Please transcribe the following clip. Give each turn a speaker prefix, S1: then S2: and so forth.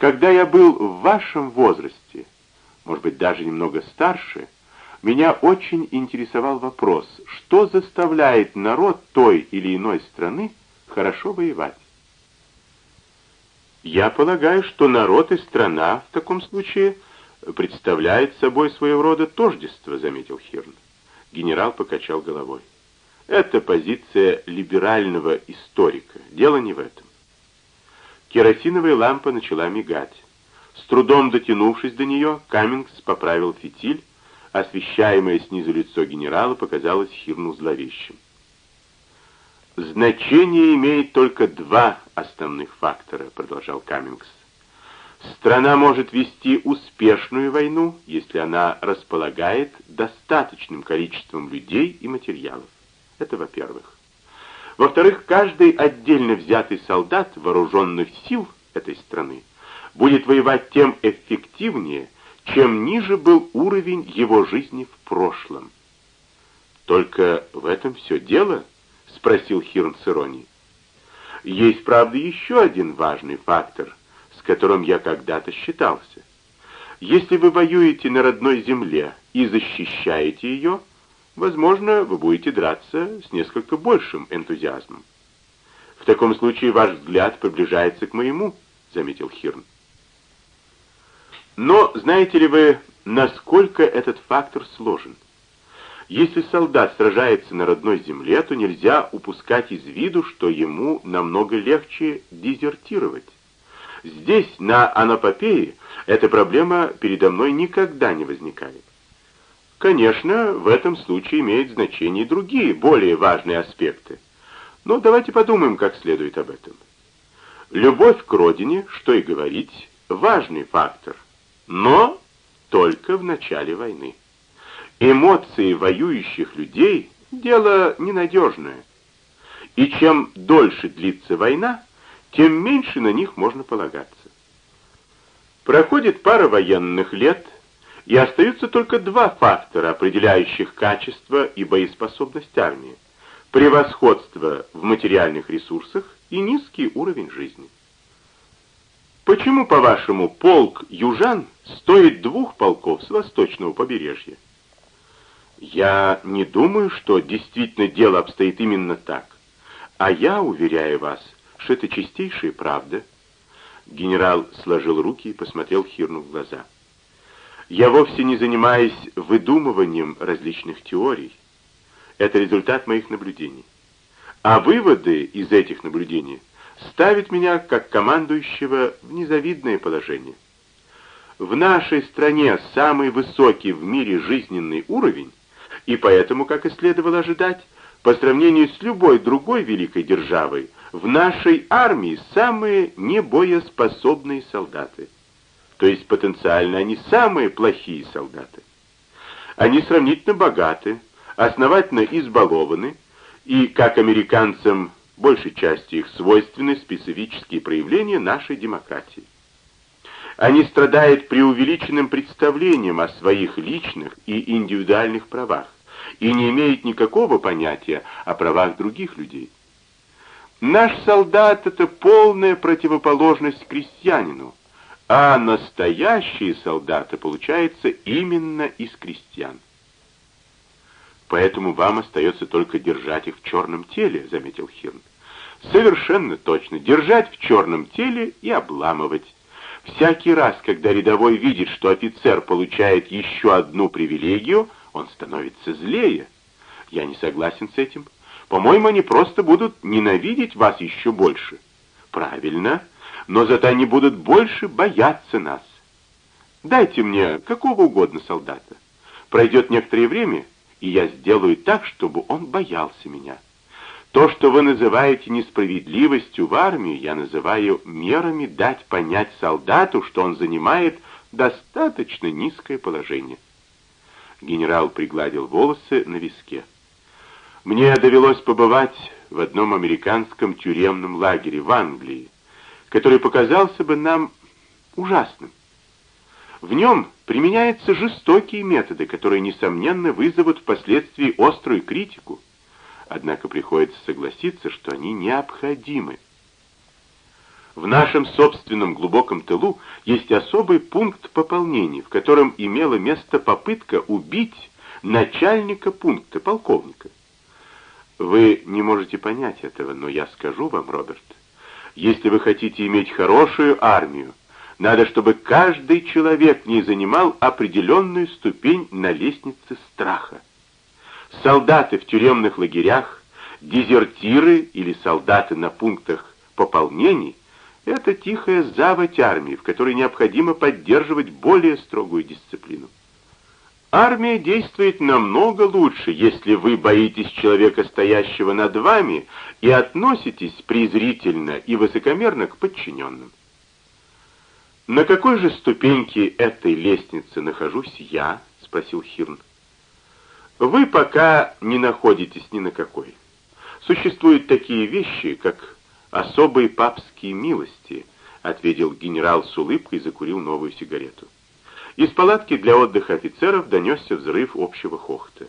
S1: Когда я был в вашем возрасте, может быть, даже немного старше, меня очень интересовал вопрос, что заставляет народ той или иной страны хорошо воевать. Я полагаю, что народ и страна в таком случае представляет собой своего рода тождество, заметил Хирн. Генерал покачал головой. Это позиция либерального историка. Дело не в этом. Керосиновая лампа начала мигать. С трудом дотянувшись до нее, Каммингс поправил фитиль, освещаемое снизу лицо генерала показалось Хирну зловещим. «Значение имеет только два основных фактора», — продолжал Каммингс. «Страна может вести успешную войну, если она располагает достаточным количеством людей и материалов. Это во-первых. Во-вторых, каждый отдельно взятый солдат вооруженных сил этой страны будет воевать тем эффективнее, чем ниже был уровень его жизни в прошлом. «Только в этом все дело?» — спросил Хирн с иронией. «Есть, правда, еще один важный фактор, с которым я когда-то считался. Если вы воюете на родной земле и защищаете ее, возможно, вы будете драться с несколько большим энтузиазмом. В таком случае ваш взгляд приближается к моему, заметил Хирн. Но знаете ли вы, насколько этот фактор сложен? Если солдат сражается на родной земле, то нельзя упускать из виду, что ему намного легче дезертировать. Здесь, на Анапопее, эта проблема передо мной никогда не возникает. Конечно, в этом случае имеют значение и другие, более важные аспекты. Но давайте подумаем как следует об этом. Любовь к родине, что и говорить, важный фактор, но только в начале войны. Эмоции воюющих людей – дело ненадежное. И чем дольше длится война, тем меньше на них можно полагаться. Проходит пара военных лет – и остаются только два фактора, определяющих качество и боеспособность армии. Превосходство в материальных ресурсах и низкий уровень жизни. Почему, по-вашему, полк южан стоит двух полков с восточного побережья? Я не думаю, что действительно дело обстоит именно так. А я уверяю вас, что это чистейшая правда. Генерал сложил руки и посмотрел Хирну в глаза. Я вовсе не занимаюсь выдумыванием различных теорий. Это результат моих наблюдений. А выводы из этих наблюдений ставят меня, как командующего, в незавидное положение. В нашей стране самый высокий в мире жизненный уровень, и поэтому, как и следовало ожидать, по сравнению с любой другой великой державой, в нашей армии самые небоеспособные солдаты то есть потенциально они самые плохие солдаты. Они сравнительно богаты, основательно избалованы, и, как американцам, большей части их свойственны специфические проявления нашей демократии. Они страдают преувеличенным представлением о своих личных и индивидуальных правах и не имеют никакого понятия о правах других людей. Наш солдат — это полная противоположность крестьянину, а настоящие солдаты, получается, именно из крестьян. Поэтому вам остается только держать их в черном теле, заметил Хирн. Совершенно точно, держать в черном теле и обламывать. Всякий раз, когда рядовой видит, что офицер получает еще одну привилегию, он становится злее. Я не согласен с этим. По-моему, они просто будут ненавидеть вас еще больше. Правильно, но зато они будут больше бояться нас. Дайте мне какого угодно солдата. Пройдет некоторое время, и я сделаю так, чтобы он боялся меня. То, что вы называете несправедливостью в армии, я называю мерами дать понять солдату, что он занимает достаточно низкое положение. Генерал пригладил волосы на виске. Мне довелось побывать в одном американском тюремном лагере в Англии который показался бы нам ужасным. В нем применяются жестокие методы, которые, несомненно, вызовут впоследствии острую критику. Однако приходится согласиться, что они необходимы. В нашем собственном глубоком тылу есть особый пункт пополнения, в котором имела место попытка убить начальника пункта, полковника. Вы не можете понять этого, но я скажу вам, Роберт. Если вы хотите иметь хорошую армию, надо, чтобы каждый человек в ней занимал определенную ступень на лестнице страха. Солдаты в тюремных лагерях, дезертиры или солдаты на пунктах пополнений — это тихая заводь армии, в которой необходимо поддерживать более строгую дисциплину. Армия действует намного лучше, если вы боитесь человека, стоящего над вами, и относитесь презрительно и высокомерно к подчиненным. «На какой же ступеньке этой лестницы нахожусь я?» — спросил Хирн. «Вы пока не находитесь ни на какой. Существуют такие вещи, как особые папские милости», — ответил генерал с улыбкой и закурил новую сигарету. Из палатки для отдыха офицеров донесся взрыв общего хохота.